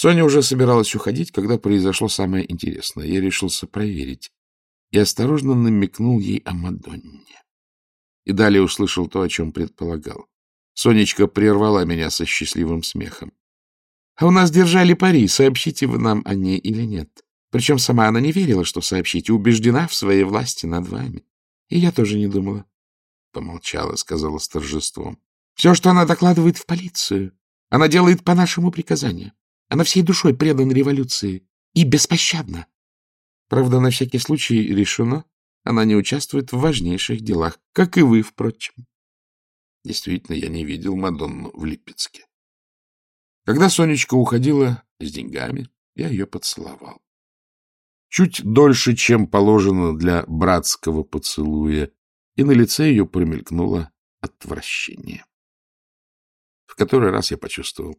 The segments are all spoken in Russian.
Соня уже собиралась уходить, когда произошло самое интересное. Я решился проверить и осторожно намекнул ей о Мадонне. И далее услышал то, о чем предполагал. Сонечка прервала меня со счастливым смехом. — А у нас держали пари, сообщите вы нам о ней или нет. Причем сама она не верила, что сообщите, убеждена в своей власти над вами. И я тоже не думала. Помолчала, сказала с торжеством. — Все, что она докладывает в полицию, она делает по нашему приказанию. Она всей душой предана революции и беспощадна. Правда, на всякий случай решено, она не участвует в важнейших делах, как и вы, впрочем. Действительно, я не видел Мадонну в Липецке. Когда Сонечка уходила с деньгами, я ее поцеловал. Чуть дольше, чем положено для братского поцелуя, и на лице ее промелькнуло отвращение. В который раз я почувствовал,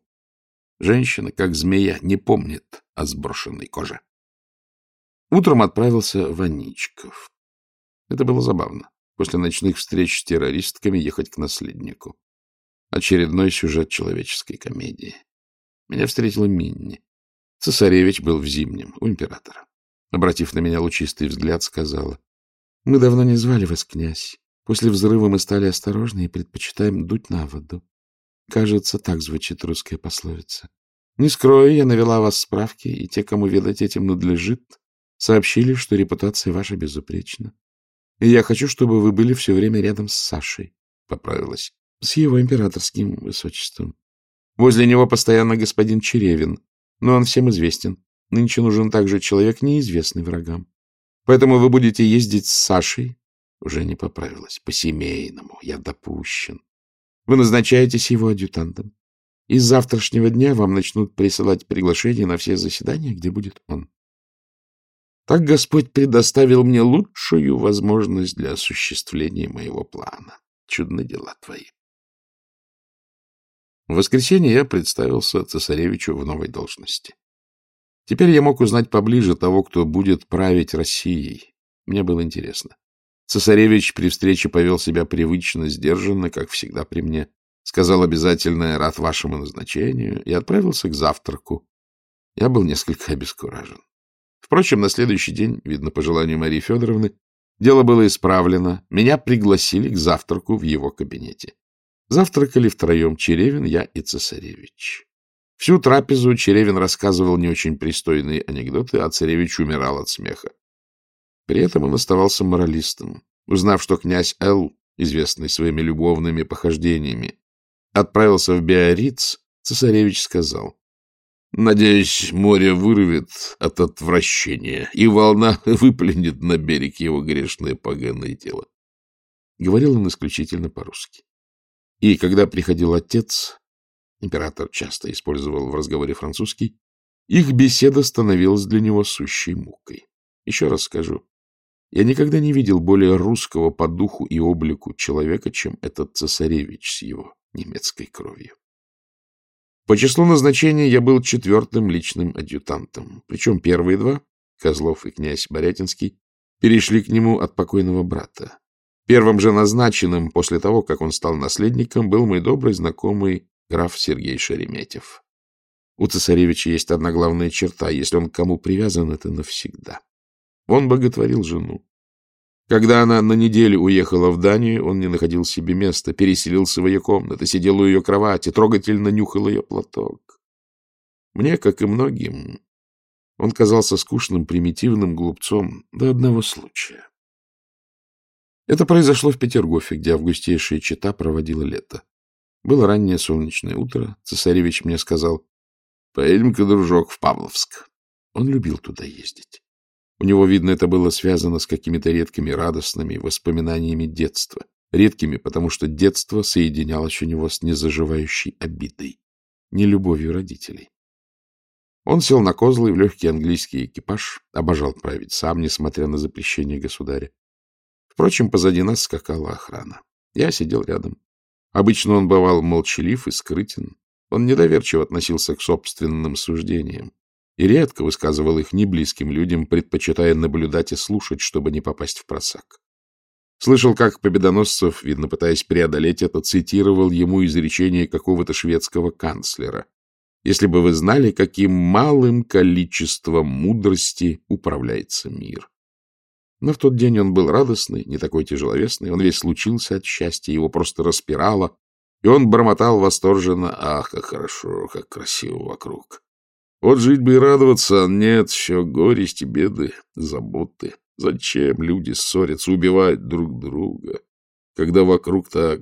Женщина, как змея, не помнит о сброшенной коже. Утром отправился в Аничков. Это было забавно. После ночных встреч с террористками ехать к наследнику. Очередной сюжет человеческой комедии. Меня встретила Минни. Цесаревич был в Зимнем, у императора. Обратив на меня лучистый взгляд, сказала. — Мы давно не звали вас, князь. После взрыва мы стали осторожны и предпочитаем дуть на воду. Кажется, так звучит русская пословица. Не скрою, я навела вас справки, и те, кому ведать этим надлежит, сообщили, что репутация ваша безупречна. И я хочу, чтобы вы были все время рядом с Сашей, — поправилась, — с его императорским высочеством. Возле него постоянно господин Черевин, но он всем известен. Нынче нужен также человек, неизвестный врагам. Поэтому вы будете ездить с Сашей, уже не поправилась, по-семейному, я допущен. Вы назначаетесь его адъютантом. И с завтрашнего дня вам начнут присылать приглашения на все заседания, где будет он. Так Господь предоставил мне лучшую возможность для осуществления моего плана. Чудны дела твои. В воскресенье я представился цесаревичу в новой должности. Теперь я мог узнать поближе того, кто будет править Россией. Мне было интересно. Цесаревич при встрече повел себя привычно, сдержанно, как всегда при мне. Сказал обязательно «рад вашему назначению» и отправился к завтраку. Я был несколько обескуражен. Впрочем, на следующий день, видно по желанию Марии Федоровны, дело было исправлено. Меня пригласили к завтраку в его кабинете. Завтракали втроем Черевин, я и цесаревич. Всю трапезу Черевин рассказывал не очень пристойные анекдоты, а царевич умирал от смеха. При этом он оставался моралистом. Узнав, что князь Эл, известный своими любовными похождениями, отправился в Биориц, цесаревич сказал, «Надеюсь, море вырвет от отвращения, и волна выплюнет на берег его грешное поганое тело». Говорил он исключительно по-русски. И когда приходил отец, император часто использовал в разговоре французский, их беседа становилась для него сущей мукой. Еще раз скажу, я никогда не видел более русского по духу и облику человека, чем этот цесаревич с его немецкой кровью. По числу назначения я был четвертым личным адъютантом, причем первые два, Козлов и князь Борятинский, перешли к нему от покойного брата. Первым же назначенным после того, как он стал наследником, был мой добрый знакомый граф Сергей Шереметьев. У цесаревича есть одна главная черта. Если он к кому привязан, это навсегда. Он боготворил жену. Когда она на неделю уехала в Данию, он не находил себе места, переселился в ее комнату, сидел у ее кровати, трогательно нюхал ее платок. Мне, как и многим, он казался скучным, примитивным глупцом до одного случая. Это произошло в Петергофе, где августейшая чита проводила лето. Было раннее солнечное утро. Цесаревич мне сказал, «Поедем-ка, дружок, в Павловск». Он любил туда ездить. У него, видно, это было связано с какими-то редкими радостными воспоминаниями детства. Редкими, потому что детство соединялось у него с незаживающей обидой, нелюбовью родителей. Он сел на козлы в легкий английский экипаж, обожал править сам, несмотря на запрещение государя. Впрочем, позади нас скакала охрана. Я сидел рядом. Обычно он бывал молчалив и скрытен. Он недоверчиво относился к собственным суждениям и редко высказывал их неблизким людям, предпочитая наблюдать и слушать, чтобы не попасть в просак. Слышал, как Победоносцев, видно, пытаясь преодолеть это, цитировал ему изречение какого-то шведского канцлера. если бы вы знали, каким малым количеством мудрости управляется мир. Но в тот день он был радостный, не такой тяжеловесный, он весь случился от счастья, его просто распирало, и он бормотал восторженно, ах, как хорошо, как красиво вокруг. Вот жить бы и радоваться, нет, все горести, беды, заботы. Зачем люди ссорятся, убивают друг друга, когда вокруг так,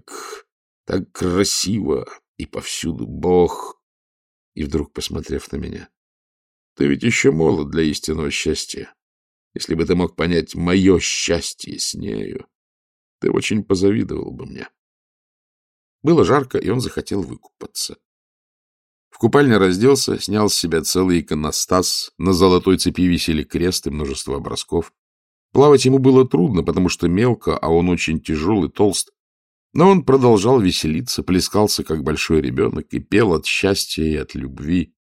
так красиво и повсюду Бог? И вдруг, посмотрев на меня, ты ведь еще молод для истинного счастья. Если бы ты мог понять мое счастье с нею, ты очень позавидовал бы мне. Было жарко, и он захотел выкупаться. В купальне разделся, снял с себя целый иконостас, на золотой цепи висели крест и множество образков. Плавать ему было трудно, потому что мелко, а он очень тяжелый, толст. Но он продолжал веселиться, плескался, как большой ребенок, и пел от счастья и от любви.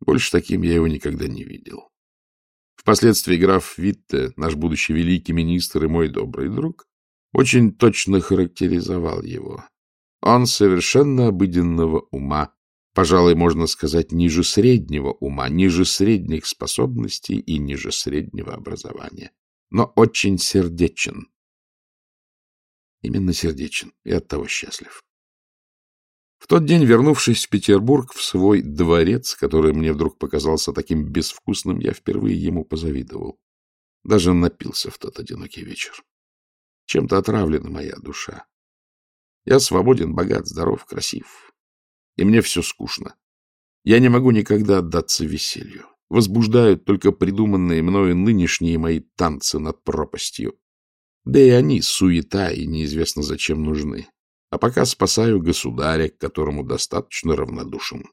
Больше таким я его никогда не видел. Впоследствии граф Витте, наш будущий великий министр и мой добрый друг, очень точно характеризовал его. Он совершенно обыденного ума, пожалуй, можно сказать, ниже среднего ума, ниже средних способностей и ниже среднего образования, но очень сердечен. Именно сердечен и оттого счастлив. В тот день, вернувшись в Петербург, в свой дворец, который мне вдруг показался таким безвкусным, я впервые ему позавидовал. Даже напился в тот одинокий вечер. Чем-то отравлена моя душа. Я свободен, богат, здоров, красив. И мне все скучно. Я не могу никогда отдаться веселью. Возбуждают только придуманные мною нынешние мои танцы над пропастью. Да и они суета и неизвестно зачем нужны. А пока спасаю государя, к которому достаточно равнодушен.